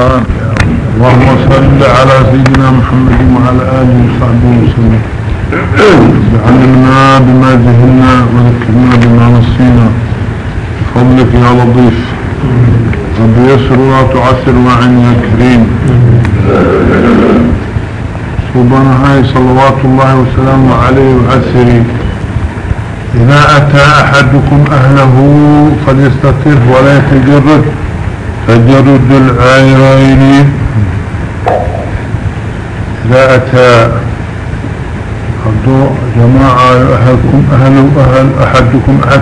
اللهم صل على سيدنا محمد وعلى آله وصحبه وسلم. علمنا بما جهلنا وذكرنا بما نصينا بفضلك يا لطيف. رب يسر ولا تعسر معنا يا كريم. سبحانه هاي صلوات الله وسلامه عليه وعسره إذا أتى أحدكم أهله فليستطر ولا يتجرد. تجرد العيرين إذا أتى. جماعة أهلكم أهل أهل أحدكم أحد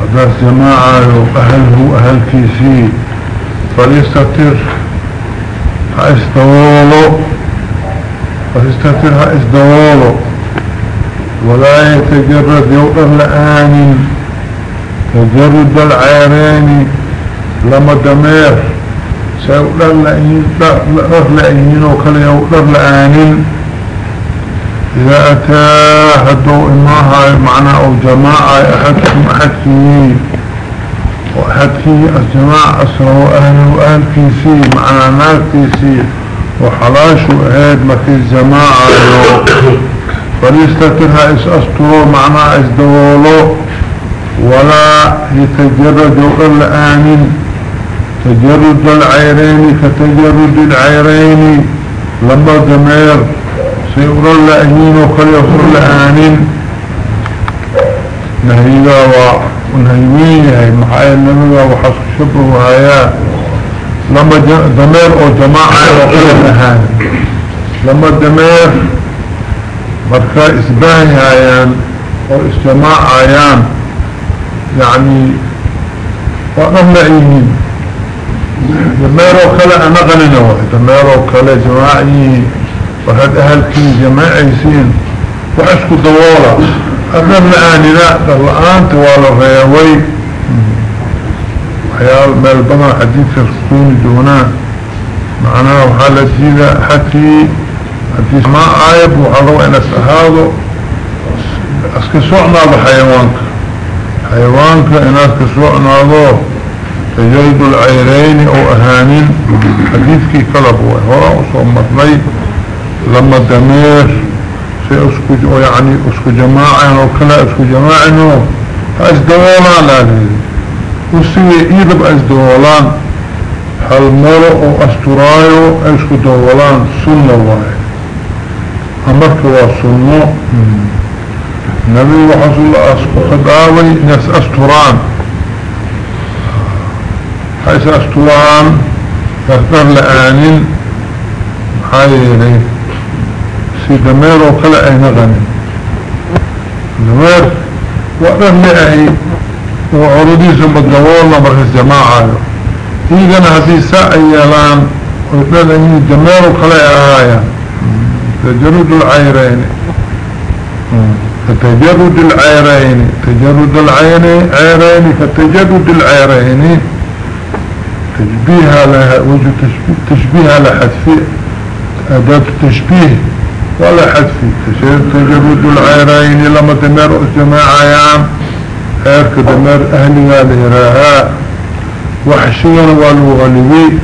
هذا جماعة أهله أهل كيسي فليستطر هاستوولو فليستطر هاستوولو ولا يتجرد يوضر لآن. تجرد العيرين لما دمير سيوضر لأيين وكلا يوضر لآن إذا أتى حدو إماها معنى أو جماعة أحدكم أحدكي وأحدكي الجماعة أسروا أهل وأهل كيسي معنى نار كيسي وحلاشوا أهد في الجماعة فليستترها إس أسطروا معنى إس دولوا ولا يتجرد وقل آمن تجرد العيرين كتجرد العيرين. لما دمير سيقول الله أهين وكل يقول لآنين نهيدا ونهيوين هاي محايا النبي وحصر شبه وهايا. لما دمير أو جماعة وقل لهان لما دمير مركا إسباهي هايان أو استماع هايان. يعني وقم لأيهين دمير وكلا أنا غننا واحد دمير وكلا جماعي وهذا أهل كي جماعيسين وعسكو دوالة أمام لآني لا الآن توالى الرياوي حيال مال بضع حديث الرسول دونا معناه وحالة جيدة حكي. حديث ما آيب وحضو إن أسهاده أسكسوعنا بحيوانك حيوانك. إن أسكسوعنا ذو تجلد العيرين أو أهانين. حديثك كلبه هو صمت لما دمير سي أسكو يعني أسكو جماعة وكلا أسكو جماعة اسدولان لازم وسي ايضب اسدولان هل أو استرايو أسكو دولان سنة واحد. امرك وسنة نبي وحصل أسكو خداوي ناس أستران. حيث استران تختار لآنين حيري سي دمير وكلا أي نغني دمير وقرن لأهي وعرضيس مدولنا مرخ الجماعة ايقنا هذه ساعة يلان ويقول اي دمير وكلا اهايا تجرد العيرين. فتجرد العيرين. تجرد العين عيرين فتجرد العيرين. تشبيها لها وجه تشبيها لحذف أداة تشبيه ولا حدفي تجرد العيرين لما دمر الجماعة يام خيرك دمر أهلي والإراهاء وحشيا والوغلبي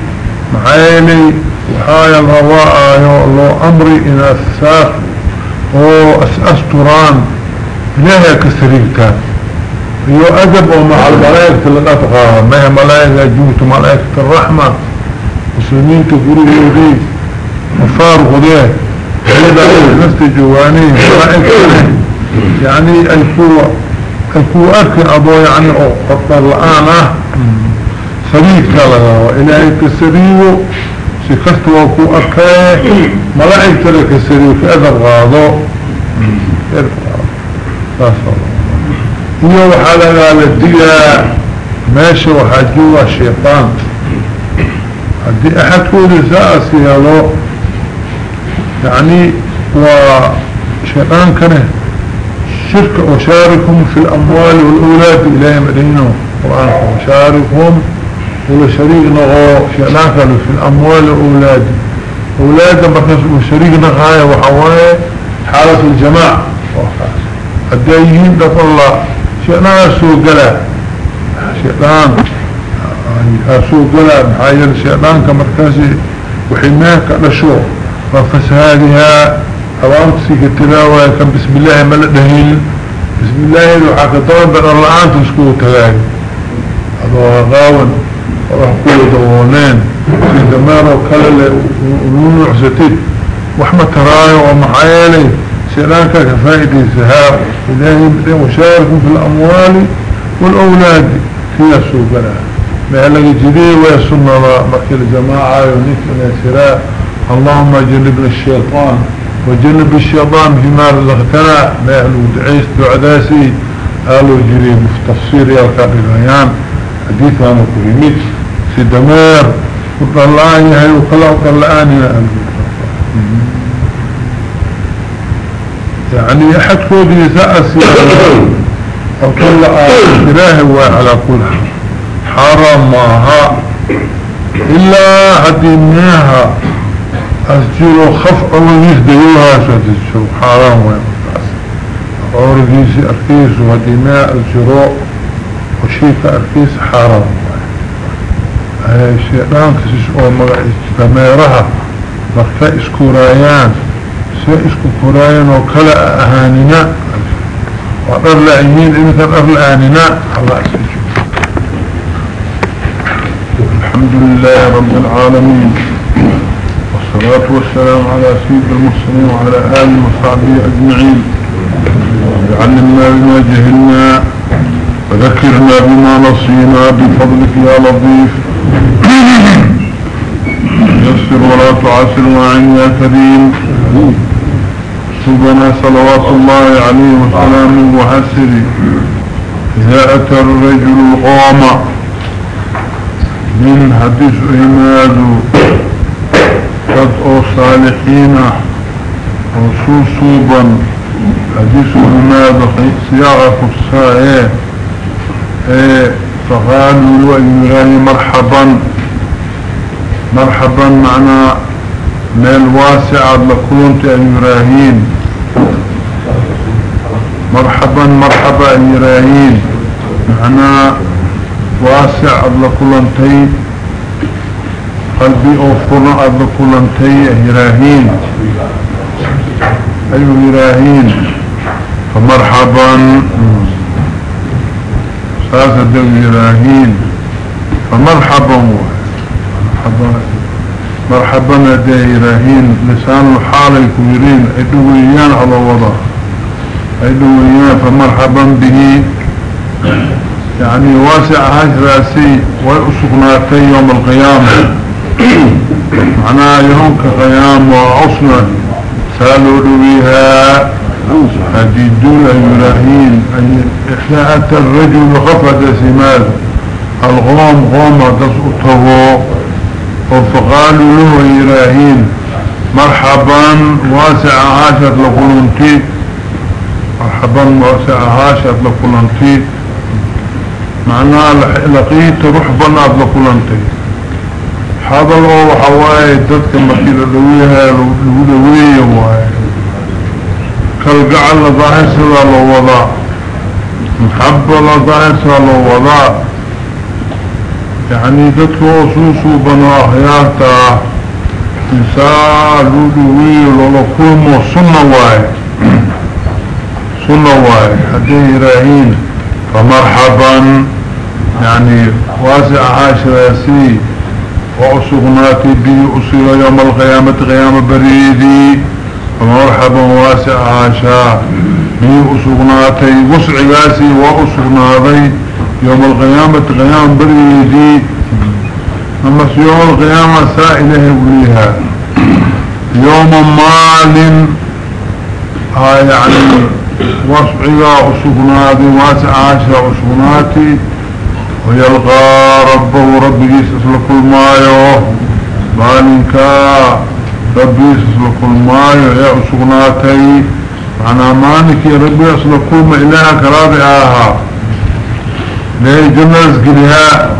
معيني وحايا الرواء الله. أمري إن أساس. وأسأستران إلهي كسريكتان يو أدب ومع الملائكة لقطقها ما هي ملائكة؟ جوت ملائكة الرحمة. مسلمين تقولوا يودي مفارق ذيه هذا نفس جواني يعني الكوة الكوة أركي أبو يعني قطر الآن. سريك لها وإلهي كسريو. سكست وكو أركي ملائكة لك السريو في أذر غاضو هي وحالة للدية ماشي وحجوة الشيطان. هدي أحد كل ساسي هذا يعني وشيطان كان شرك وشاركهم في الأموال والأولاد إلهي مدينه قرآن وشاركهم ولا شريك نغو شيطان كانوا في الأموال والأولاد. أولادا بكس وشريك نغاية وحواية حالة الجماعة. الدايين دفع الله. شيطان سوء قلع شيطان أسوق ولا محايا الشيطان كمركزي وحماك لشو وفسادها أوامتسي كتلاوة. كان بسم الله ملدهين بسم الله وحاك طوان بأن الله عنك تسكوه تلاقي هذا غاون. وراح كله دوونين في دمار وكلا ونونو عزتيد وحمد تراي سيرانك كفائدي سهاء إلهي وشاركوا في الأموال والأولاد فيها سوقنا ما لقي جديد ويسننا مركي الجماعة ونك من السراء. اللهم جنبنا الشيطان وجنب الشيطان فيما رزقتنا. ما يهلو دعيس دعداسي قالوا جري مفتفسير يا الكابيريان حديث عن الكريميت في دمار وطلعني هاي وخلق طلعني يعني أحد كودي سأسي وطلع إلهي على كل حرام معها إلا هديناها أسجلوا خف أوليس ديوها سأتجلوا حرام ويمتاز أورجيسي أركيس وهديناها الجروء وشيك أركيس حرام الشيطان كسيس أو مغعيس تميرها مركا إسكورايان. سي اسكورايان وكلا أهاننا وقر لعيين إذا قر لعاننا الله أسجل الحمد لله رب العالمين. والصلاة والسلام على سيد المرسلين وعلى آله وصحبه أجمعين. وعلمنا بما جهلنا وذكرنا بما نصينا بفضلك يا لطيف. يسر ولا تعسر معين يا كريم. سبنا صلوات الله عليه وسلامه وحسره إذا أتى الرجل القوم من حديث إماده قد أو صالحين. وصوصوبا. حديث إماده سياغة إيه فقالوا المغاني مرحبا. مرحبا معنا ميل واسعة لكلونت المراهين مرحبا مرحبا المراهين معنا واسع أدل كلانتي قلبي أوفرنا أدل كلانتي هراهين أيها هراهين فمرحبا. ساسة دو هراهين فمرحبا. مرحبا. مرحبا دي هراهين لسان الحال الكبيرين. أدويان على وضع أدويان فمرحبا به. يعني واسع هاش رأسي ويأسقناتي يوم القيامة. معناها يوم كقيام وعصنا سألوا بها هذه الدولة الملاهين إحياءة الرجل غفد سمال الغوم غوم تسقطه. وفقالوا له إلهين مرحبا واسع عاشر لقلنتي مرحبا واسع عاشر لقلنتي معناها لقيت روح بناد لكلانتي هذا الله وحواي دادك مكيلة دويها لودوية واي. كالقعل لظاهر سلا لو وضع محبة لظاهر سلا لو وضع يعني دادك وصوصو بنا خيارتا إنسان لودوية لولكومو سنة واي سنة واي حديه راهين فمرحبا. يعني واسع عاشر ياسي وأسغناتي بي أصير يوم القيامة قيامة بريدي فمرحبا واسع عاشا. بي أسغناتي وسع ياسي وأسغناتي يوم القيامة قيامة بريدي أما في يوم القيامة سائلة وليها يوم مال هاي يعني واسعها أسغناتي واسع عاشا أسغناتي ويلقى ربه ربي يسأل كل مايو. مالنكا ربي يسأل كل مايو. يا أسغناتي معنى مالك يا ربي يسأل كل ما إلهك رابعها ليه جنة اسقلها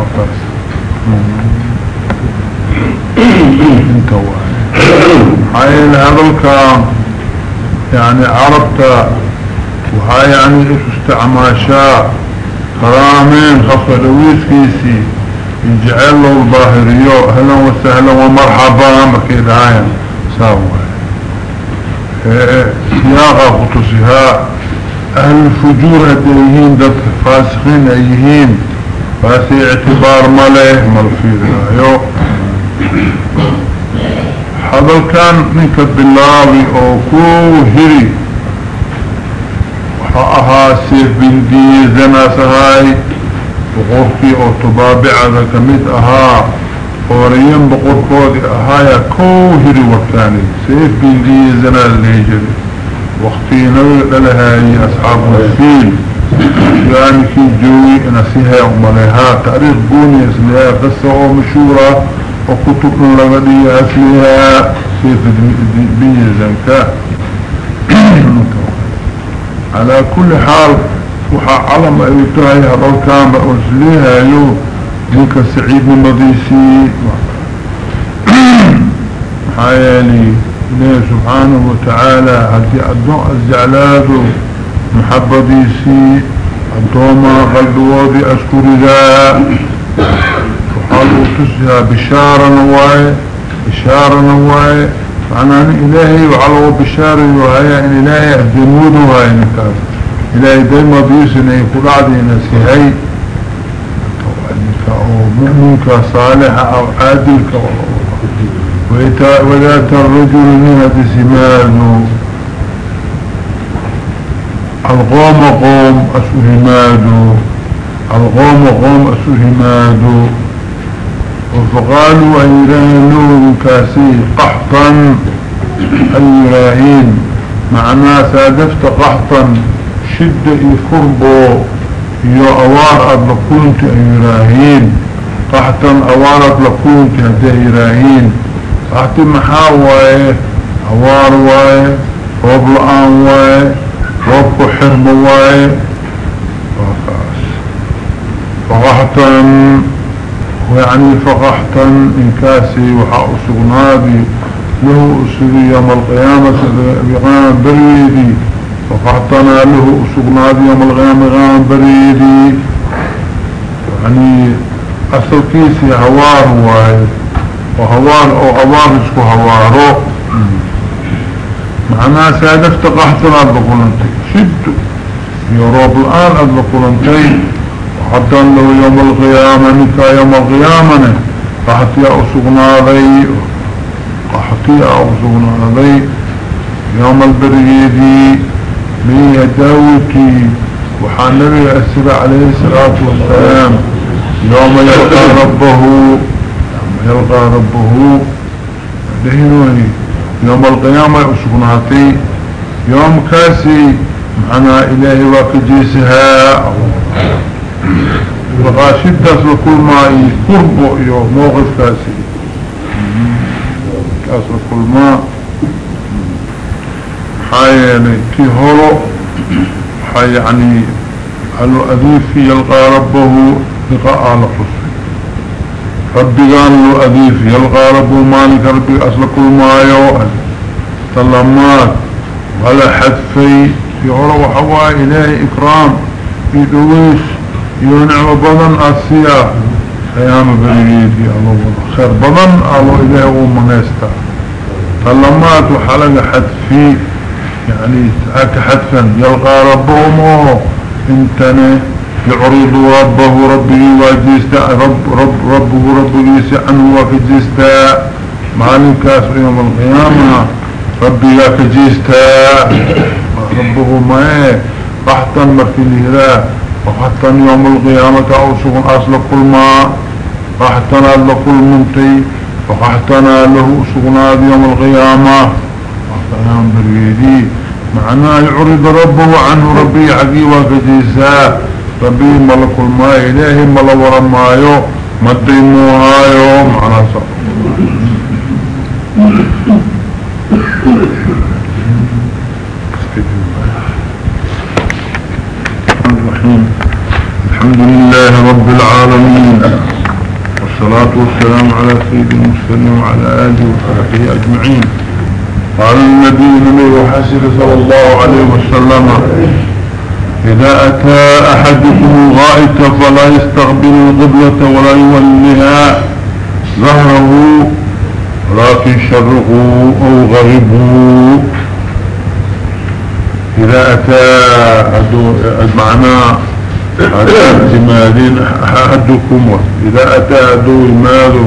انت هاي هذا الكلام يعني عربت وهاي يعني إيش استعماشا كرامين خفة دويس كيسي يجعل له الظاهريو أهلا وسهلا ومرحبا مكيد عايا ساوه سياقة خطوسها أهل الفجور هديهين ذات فاسخين أيهين فاسي اعتبار مليه ملفيد ايو هذا كان منك بالله أو كوهري. وحاها سيف بندي زناسهاي بقرتي أو تبابع ذا كميت أها. قوريين بقرقود أهايا كوهري وكاني. سيف بندي زنا الليجري وقتي نوي لها اصحاب الفيل يعني في جوي نسيها ومليها تاريخ بوني اسمها قصة ومشورة وكتب لغدي اسمها في بي زنكا على كل حال وحا علم ايوتاي هذا كان بأرسليها يو منك سعيد المضيسي حيالي إليه سبحانه وتعالى هدي أدنو الزعلاد محبديسي الدوما قلبوذي أشكر ذا وحالو تسيها بشارة نواي بشارة نواي معنى إلهي وعلو بشارة وهي إن إلهي أهدمود وهي نكاس إلهي دايما بيسنا يقول عدينا سيهي مؤمنك صالح أو عادلك وذات الرجل من هذه سماده القوم قوم أسهمادو القوم قوم أسهمادو وفقالوا أيرانون كاسي قحطا. أيراهين معناه سادفت قحطا. شدة يفربو يو أوار أدلقونت أيراهين قحطا أوار أدلقونت قحط محاوة أوار واي وبلآن واي روبك حرم واي فقحتا ويعني فقحتا إنكاسي وحاء سغنادي له أسري يوم القيامة بغام بريدي. فقحتنا له سغنادي يوم القيامة بغام بريدي. يعني أصل كيسي هوار واي وهوار أو هوار اسكو هوارو. معناها سادفت قحتنا بقولنتي. شد. يروب الآن أدلقلنتي وحتى له يوم القيامة نكا يوم القيامة قحتي أسقنا ذي قحتي أسقنا ذي يوم البريدي ليه داوتي وحان نبي أسر عليه والسلام يوم يلقى ربه يوم يلقى ربه دهنوني يوم القيامة أسقناتي يوم كاسي. معنا إلهي وكجيسها وغاشد لكل ما يقربوا يو موقف كاسي. كاس لكل ما حياني كي هولو. حي يعني هلو أذيفي يلقى ربه لقاء لقص ربي قال له أذيف يلقى ربه مالك ربي ما يوأل سلامات ولا حدفي يقول وحواء إلهي إكرام. يدويش يونع بضن أسيا. خيام بريدي الله خير. بضن الله إلهي ومنيستا سلامات وحلق حدفي. يعني تأك حدفا. يلقى ربه مو انتني يعرض ربه ربه واجيستا رب رب ربه ربه عنه وكجيستا معلم يوم القيامة. ربي لا كجيستا ربه ما قحطا مركي لهذا وقحطا يوم القيامة أوسق أصل كل ما. قحطنا لكل منتي وقحطنا له أسقنا يوم القيامة. وقحطنا بريدي. معناه يعرض ربه عنه ربي حقي وكجيستا ربي ملك الماء إلهي ملور مايو مديموهايو معناه صح الحمد لله رب العالمين والصلاة والسلام على سيد المسلمين وعلى آله وصحبه أجمعين. قال النبي النبي وحسر صلى الله عليه وسلم إذا أتى أحدكم الغائط فلا يستقبل القبلة ولا يوليها ظهره ولكن شره أو غربه إذا أتى معناه اعتمادين أحدكم إذا أتى أدو ماذا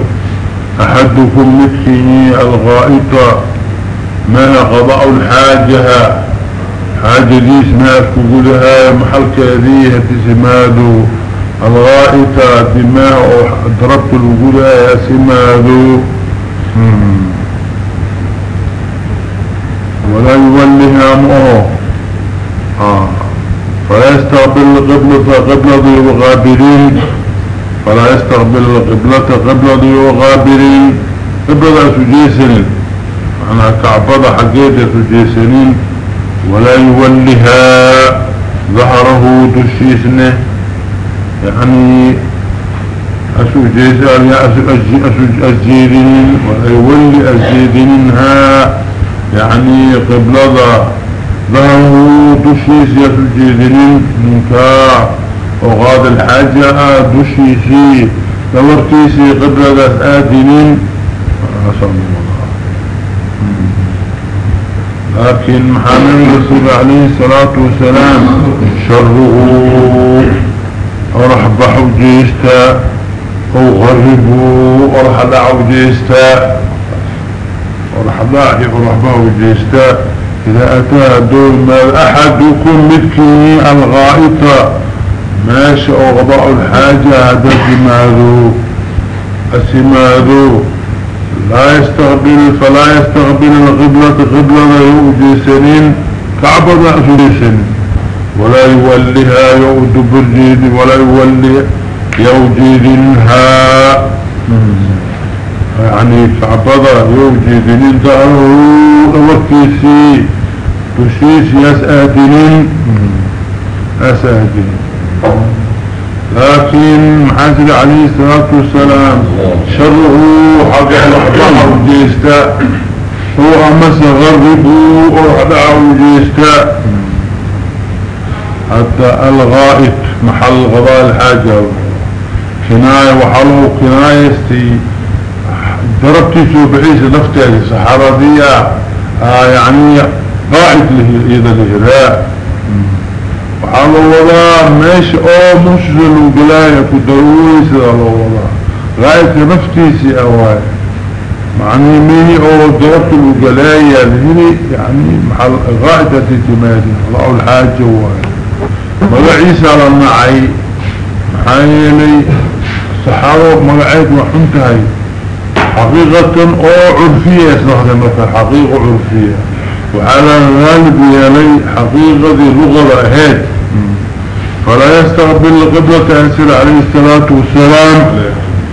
أحدكم مثله الغائط ما قضاء الحاجة. حاجة ديس ما أكبولها محل كذيه تسمادو الغائطة دماء ضربت الوجودها يا سمادو ولا يوليها مؤه. آه. فلا يستقبل القبلة قبلة وغابرين فلا يستقبل القبلة قبلة وغابرين قبلة سجيسن. معنى كعبضة حقيقة سجيسنين. ولا يولها ظهره دشيسنه يعني أسو يا أسو أزيدين ولا يولي أزيدينها يعني قبلة ظهره دشيس يسجدين منكا وغاد الحاجة دشيسي دورتيسي قبلة آدنين أسأل الله لكن محمد رسول عليه الصلاة والسلام شره ورح بحو جيستا وغربوا ورح دعو جيستا ورح دعي ورح بحو جيستا إذا أتى دول ما أحدكم مثكي الغائطة ماشي أو غضاء الحاجة هذا سماذو السماذو لا يستقبل فلا يستقبل الغبلة غبلة يؤجي سنين كعبة أسولي ولا يوليها يؤد برجيد ولا يولي يوجد لها يعني كعبة يوجد لنتعه وكيسي تشيس يسأدنين أسأدنين لكن محاسد عليه الصلاة والسلام شره حق الأحضر وجيستا هو أمس غربه وحدعه وجيستا حتى الغائط محل غضاء الحاجة. كناية وحلو كناية استي ضربتي سوى بعيس نفتي صحارة دي آه يعني قائد له إذا الهراء. وحالو وضا ماشي أو مشغل وقلايا كدرويس الله وضا غاية نفتيسي اواي معني ميني أو ضربت الوقلايا لهني يعني محل غاية تتمادي الله الحاجة واي مقعيس على النعي محايلي صحابة مقعيد وحنتهي حقيقة أو عرفية استخدمتها حقيقة عرفية وعلى ذلك يلي حقيقة لغة أهد فلا يستقبل القبلة أنسل عليه الصلاة والسلام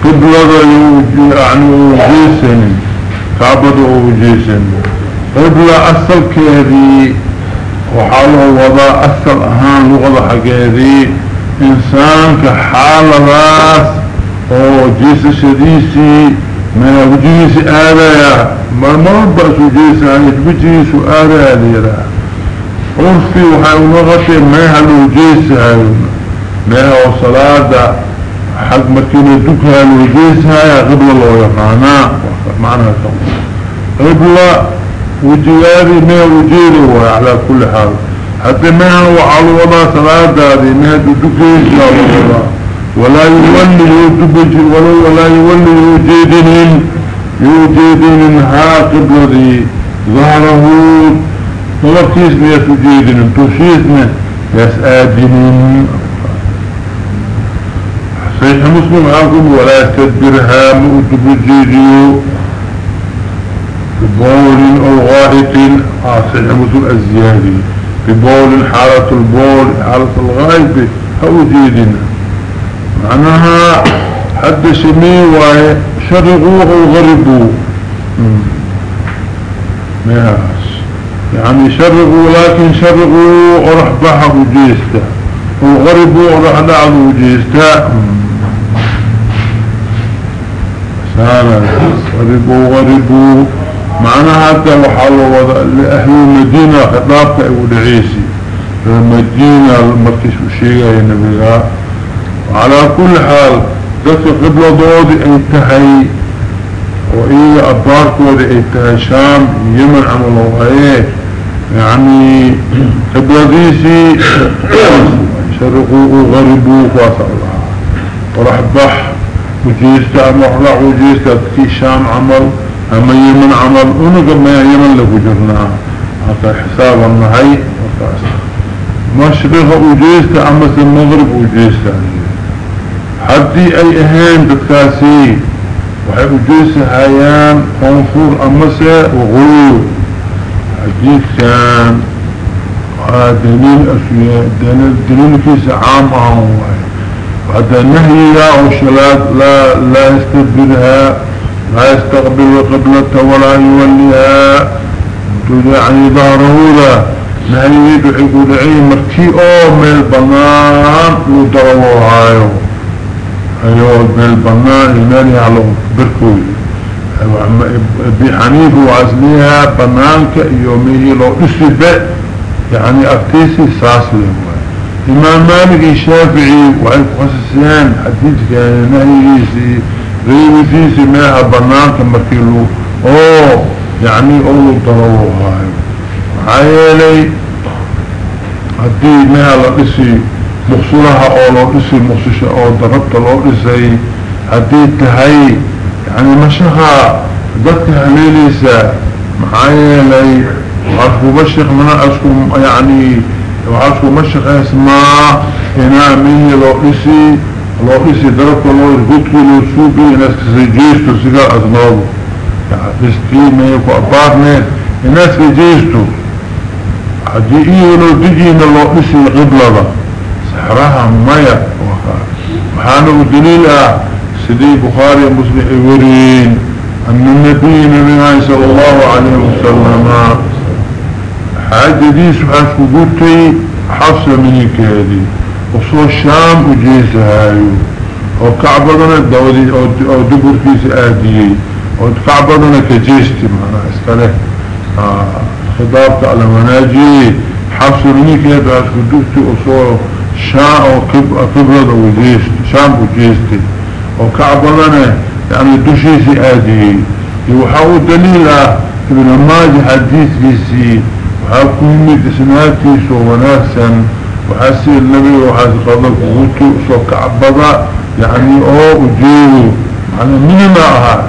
قبلة يعني وجيسن كعبد وجيسن قبلة أصل كذي وحاله وضع أصل أهان لغة حقيقي إنسان كحال راس وجيس شديسي من وجيس آلية مرمر بأسو جيسا يتبجي سؤالا ليرا. عرفي وحاو نغطي ميها لو جيسا ميها وصلاة حق مكينة دكها جيسا قبل الله يقانا معنى قبل وجياري ميها وجيري على كل حال حتى ميها وعلى وضع صلاة هذه ميها دكها ولا يولي يدبج ولا يولي يجيدنين يوجد منها قبلة ظهره مغرتيسنا يسجيدن توشيسنا يسآدن صحيح مسلم عاكم ولا يستدبرها مؤد بجيجيو ببول أو غائط صحيح مسلم الزيادي ببول حالة البول حالة الغائب هو جيدنا معناها حد سمي أو غربوا ماس يعني شرقوا لكن شرقوا ورح بحروا جيستا. وغربوا ورح دعوا جيستا. سانا غربوا غربوا. معنى حتى وحالوا لأهل المدينة خطابك ودعيسي المدينة المركز الشيء النبي وعلى كل حال ذات قبلة ضوضي انتهي. وإيه أباركود انتهي شام يمن عملوا إيه يعني قبلة ديسي شرقوا وغربوا فاسع الله. ورح بح وجيستا أمحلع وجيستا في شام عمل أما يمن عمل ونقل ما يمن لكو جرنا هذا حساب النهي مشرق وجيستا أما المغرب وجيستا. حدي أي أهين بكاسي. وحي وجيستا هايان قنفور أمسا وغلو حديث كان دليل أسوية دليل, دليل كيس عام أهوه وحتى النهي وشلات لا, لا يستدبرها لا يستقبل قبلة ولا يوليها. يعني ظهره لا نهي يدعي قدعي مركي أو من البنان لدروا هايو. ايو من البنان المالي على بركوي. ابي حنيف وعزليها بنانك يومية لو اسبق يعني اكتيسي ساسلي إمام مالك الشافعي وعلى خصوصيان حديث كان نهيسي غير فيسي ماها بنانك مركيلو اوه يعني ضرورو هاي. عيالي هدي ماها لقسي مخصولها أو لقسي مخصوشة أو ضربت لقسي هدي تهي. يعني مشاها ضدك هليليسا معايا عرفوا بشيخ منا اسكم يعني وعاسكو مشق أسماء هنا مني لو إسي لو إسي دربك لو اسقوتك لو سوبي ناس كسيجيستو سيقال ازنابو يعني بسكي ميكو ابارني الناس كسيجيستو حدي إيه لو تجينا لو إسي قبلة سحرها ميا وحانو دليلة سيدي بخاري مسلم ورين أن النبي نبي صلى الله عليه وسلم حاجة دي سبحانه قلتي حفصة منك هذه وصو الشام وجيسها هايو. وكعبضنا الدولي أو دبر كيس آديي وكعبضنا كجيستي معنا اسكاله آه خضابك على مناجي. حفصة منك هذه قلتي وصو شام وكبرد وجيست شام وجيستي وكعبضنا يعني دوشيسي آديي يوحاو دليل ابن ماجي حديث بيسي حكومي اسناتي سو وناسا وحسي النبي وحاسي قضاك وغوتو سو كعبضا يعني أو اجيو يعني من معها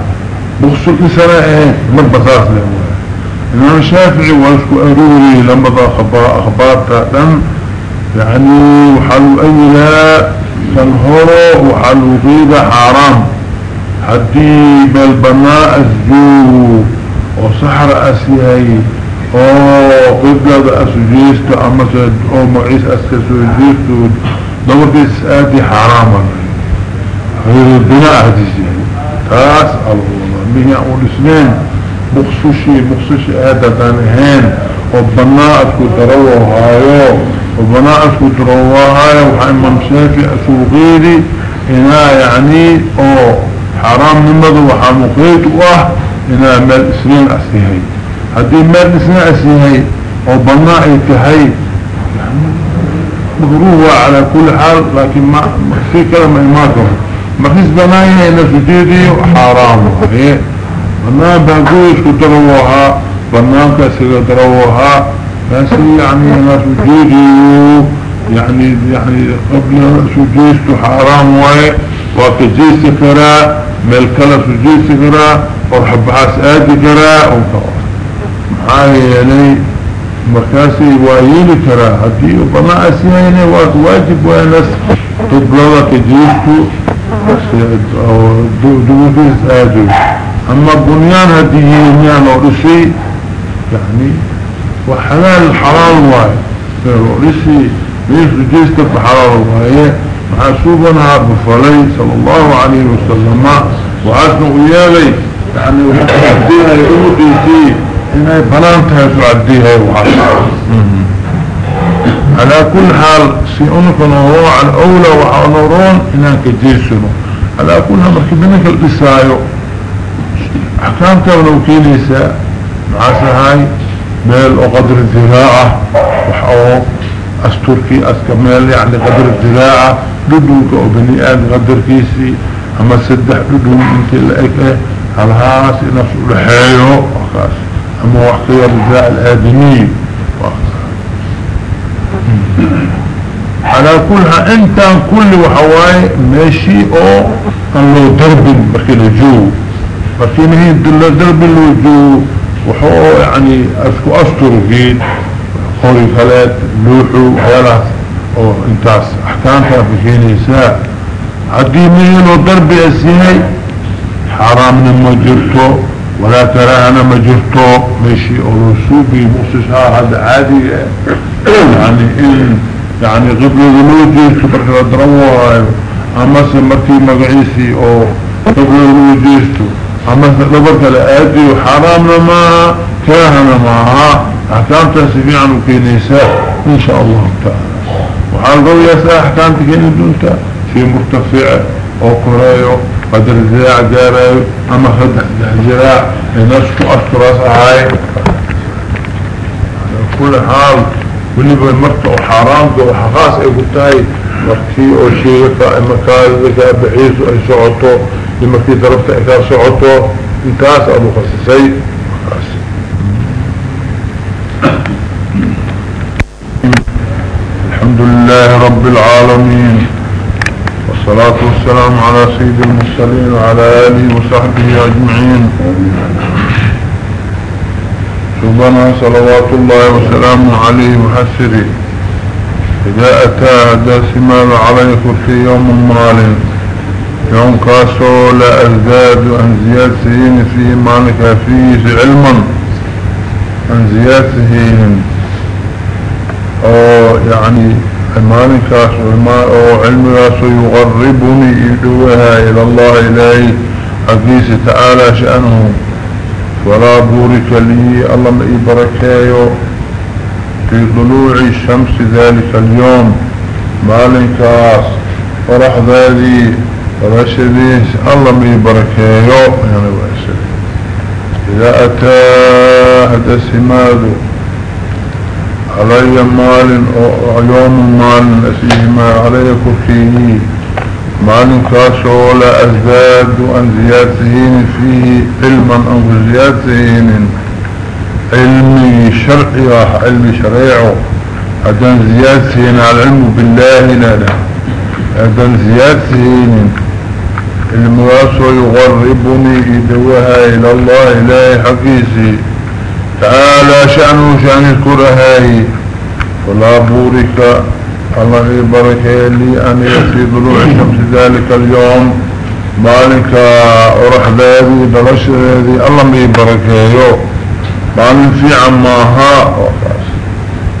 بخصوص سنة إيه من بطاس له انما الشافعي واسكو اروري لما ضا أخبار تاتم يعني اي سنهروه على وجود حرام. حدي بالبناء الزيور وصحر أسيهي. وقبل أسجيست أما معيس أسجيست دورت أسجي حراما. غير البناء هدي تاس الله من يأمر اسمين مخصوشي مخصوشي آدتان هين وبناءتك تروه هايوه وبناء اسكتروها وحي ممسافي اسوغيري إنا يعني أو حرام نمضي وحام وقيت واه إنا مال إسرين أسيهي. هدي مال إسرين أسيهي وبناء إتهي. مغروة على كل حال لكن ما في كلمة ما كفر ما فيس بناينا أنا سديدي وحرام وحي بناء باقوي اسكتروها بناء كاسكتروها فاسي يعني أنا سجيدي يعني يعني قبل سجيست حرام وي وكجيست كراء ملكلا سجيست كراء ورحب آدي كراء وكوا محايا لي مركاسي وايلي كرا هدي وبما اسيهيني واجب وانس تبلغك جيبتو دوبيس آدو اما بنيان هديين ورسي يعني وحلال الحلال واي. ورسي ليس جيستك بحلال واي. محاسوبنا بفلي صلى الله عليه وسلم. وعاسنا ويالي. يعني وحديها يؤدي فيه اني بنانتها تعديها على كل حال سيئنك نروع الأولى وعنورون إنك جيسنو على كل حال مركبينك الاسايو احكامك ولو كيليسا معاسا هاي. ميل وقدر الذراعة وحاو أستركي أسكمال يعني قدر الزراعة. لدوك أو بني آدم قدر كيسي. أما سدح لدوك انت لأيك هالهاس نفس الحيو وخاص. أما وحقية رجاء الآدمين على كلها أنت كل وحواي ماشي أو ان لو درب لجو بكي نهي درب لجو وحو يعني اسكو استر جيد قولي فلات لوحو وحيالا أو انتاس احكامها بكينيسا عدي مين وضرب أسيهي. حرام ما جرتو ولا كراهنا ما جرتو. ماشي أو رسوبي مؤسسها هذا عادي. يعني إن يعني قبل الوجيس بركة الدروة أما سمرتي مقعيسي أو قبل الوجيس أما لبركة الادي وحرام ما كاهنا معها أحكام تاسفين عنه كينيساء إن شاء الله تعالى. وحال قوية أحكام تكين دونتا في مرتفع أو كرايو قدر الزراع جارايو أما خد الزراع لنسكو اشتراس هاي كل حال وليبا مرتا وحرام وحخاص أي قلتاي مركي أو شيغتا أما كاذكا بحيث أي سعطو لما كي ضربت اكا سعطو انتاس أبو خصصي الحمد لله رب العالمين والصلاة والسلام على سيد المرسلين وعلى آله وصحبه أجمعين. سبحانه صلوات الله وسلامه عليه وحسره. إذا أتى هذا سمال عليه في يوم مال. يوم كاسو لا أزداد عن زياد سهين فيه مالك فيه علما. عن زياد سهين أو يعني مالك أو علم كاسو يغربني إدوها إلى الله إلهي حقيس تعالى شأنه. ولا بورك لي الله ما بركايو في ضلوع الشمس ذلك اليوم. مالكاس فرح ذلي رشديس الله ما بركايو يعني واسد إذا أتى هذا السماد علي مال يوم مال أسيه ما علي كفيه. مالين كاسو لا أزداد عن زيادتهين فيه علما أو زيادتهين علمي شرعي علمي شريعه. أدن زيادتهين على العلم بالله لا لا. أدن زيادتهين المواسو يغربني إدوها إلى الله إلهي حقيسي تعالى شأنه شأن الكرهاي ولا بورك الله بركة لي أن في ضلوع الشمس ذلك اليوم. مالك أرح ذي بلش ذي الله مي بركة مالك في عماها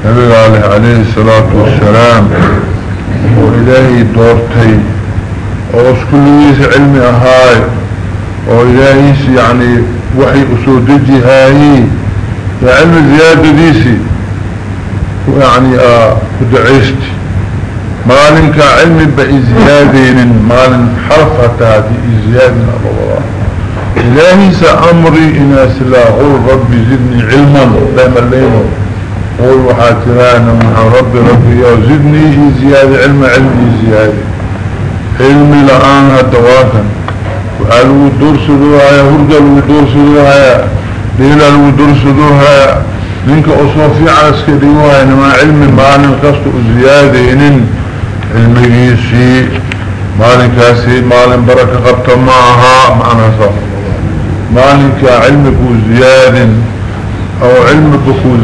نبي عليه الصلاة والسلام. وإلهي دورتي واسكليس علمي أهاي. وإلهي يعني وحي أسودجي هاي علم زيادة ديسي. ويعني آه ودعيستي مالنك علم بإزيادين مالن حرفة بإزيادين الله. إلهي سأمري إنا سلاغول ربي زدني علما. دائما لينه قول وحاترانا مع ربي ربي زدني زيادة علم علمي زيادة علمي لآن هدواكا وقالوا دور سدوها هرقلوا دور سدوها ديلالوا دور سدوها منك أصوفي عسكريوها إنما علم مالن قصد زيادة المجيسي مالكاسي مالك بركة قبط معها معنا صح مالك علمك زياد أو علمك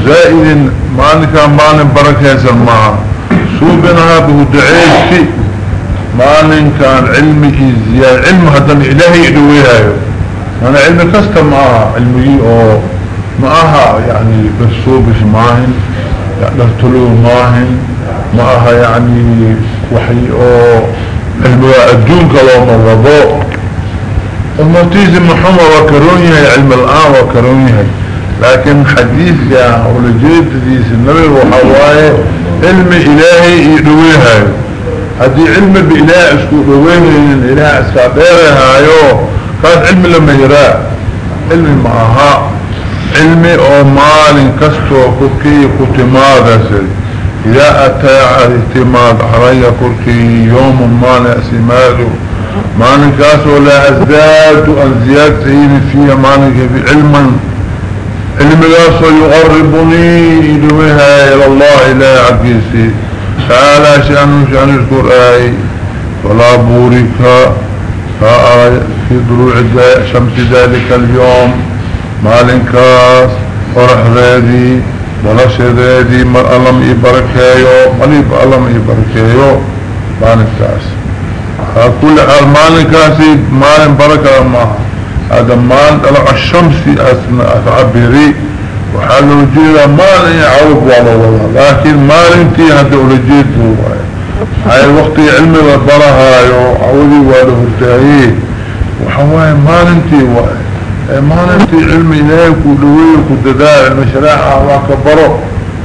زائد مالك مالك بركة معها سوبنها به دعيتي مالك كان علمك زياد علم هذا الالهي يدويها أنا علمك كست معها. علمي أو معها يعني بسوبش ماهن يعني تلو ماهن. معها يعني وحي أو المواء الدون كلام الرضاء المرتيز محمد وكرونيها علم الآن وكرونيها لكن حديث يا ولجيد حديث النبي وحواي علم إلهي يدويها هذه علم بإله اسكو دوينه الإله اسكابيرها يو كان علم لما يرى. علم معها. علمي أو مال كستو كوكي كتماغا سري إذا أتى اعتماد علي كركي يوم ما نأسماده ما نكاس ولا أزداد أن زيادته فيها ما نكاس علما. علم قاسو يغربني إلوها إلى الله إلى عقيسي. فعلى شأن شأن القرآن ولا بورك آية في دروع شمس ذلك اليوم. مالنكاس ورح ذادي ولا شذادي مر ألم إبركيو ملي بألم إبركيو مالنكاس كل حال مالنكاس مالن بركة ما هذا مالن الشمس أثعبري وحال وجيرا مال يعرف ولا ولا لكن مال انتي هاد اولجيت هاي الوقت علم البرها عودي واله التاهيه وحواه مال انتي واي. مال انتي علم إليك ودويك ودداء المشريعة واكبره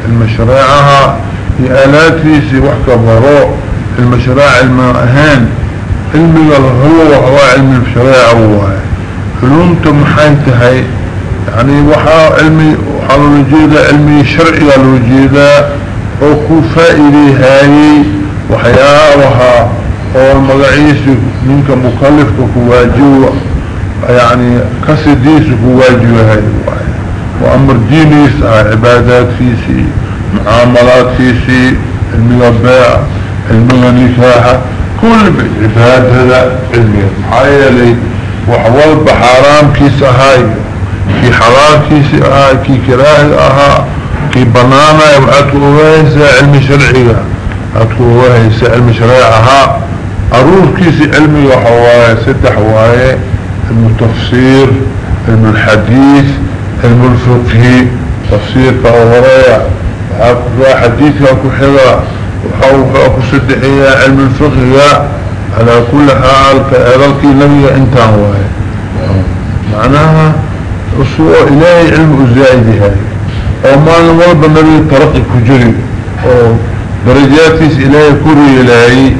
المشريعة هي آلات ليسي واكبره المشريعة المأهان علم الغلوة هو علم المشريعة هو هاي فلو أنتم حانت هاي يعني وحا علمي وحالو الجيدة علمي شرعي الوجيدة وكو فائدي هاي وحياة وها هو المقعيس منك مكلف كواجوه يعني كسديس هواجه هاي وأمر دينيس عبادات فيسي معاملات فيسي المغباع المغنكاحة كل عبادة علمية معايا وحوال بحرام كيس هاي. في حلال كيس هاي كي كراه آها كي بنانا وعدكو وهيسا علم شرعي عدكو وهيسا علم شرعي آها. اروف كيس علمي وحوايا ست حوايا علم التفسير علم الحديث علم الفقه. تفسير كأوهرية حديث كأكو حضا وحاوك سدحية علم الفقه على كل حال كأرالك نبي انتان واي معناها أسوء إلهي علم الزائد هاي وما نمرض النبي طرق كجري. درجاتيس إلهي كوري إلهي.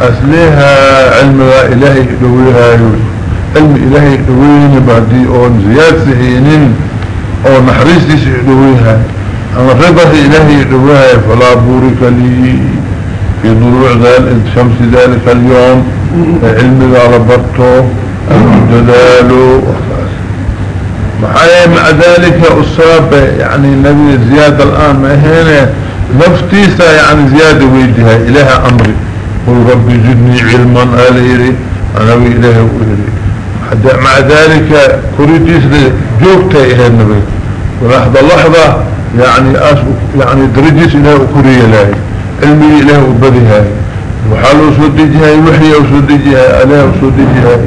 أسليها علم إلهي دويها يوسف علم إلهي دوين بعدي أون زياد سهينين. أو نحريستي سهدويها أما رضا إلهي دويها فلا بورك لي. في ضلوع ذلك شمس ذلك اليوم علم ذا ربطه. المدلال محايا مع ذلك أصاب يعني النبي زيادة الآن ما هنا نفتيسة يعني زيادة ويدها إلها أمري قل ربي زدني علما آليري أنا وإلهي وإلهي مع ذلك كوريتيس جوبتا إلى النبي. ولحظة لحظة يعني أسوك يعني درجيس إليه وكوري إلهي علمي إليه وبدي هاي وحاله سوديجي هاي وحي وسوديجي هاي أليه وسوديجي هاي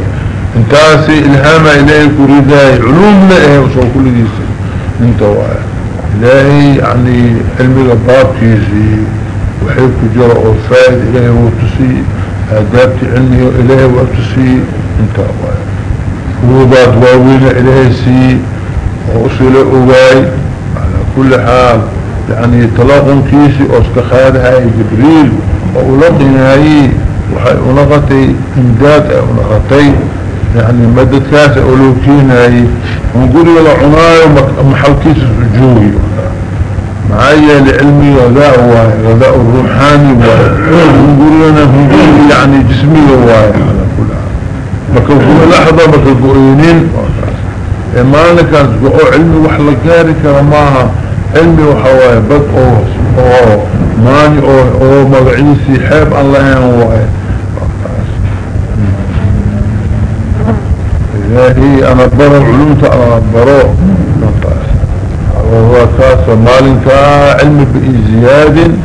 انتاسي إلهام إليه كوري هاي علوم لإيه وصول كل ديسي انت وايا إلهي يعني علمي غباب كيسي وحيب كجرى وفايد إليه وتسي أدابتي علمي إليه وتسي انت وايا وبعد واوين إلهيسي وأصل أواي على كل حال. يعني طلاقا كيسي أسكخاد هاي جبريل وأولقين هاي وحي أولقتي إمداد أولقتي. يعني مدد كاس أولوكين هاي ونقول يلا عناي ومحل كيس الجوي. معايا لعلمي غذاء واي غذاء الروحاني واي. ونقول لنا يعني جسمي واي. على كل حال مكو كل لحظة مكو قوينين إيمانا كانت قوة علمي وحلا كاري كرماها. علمي وحوايا بد أو أو ماني أو أو مغعيسي حيب الله ينوعي إلهي أنا برا علمت أنا برا وهو كاسة مالك علم بإزياد.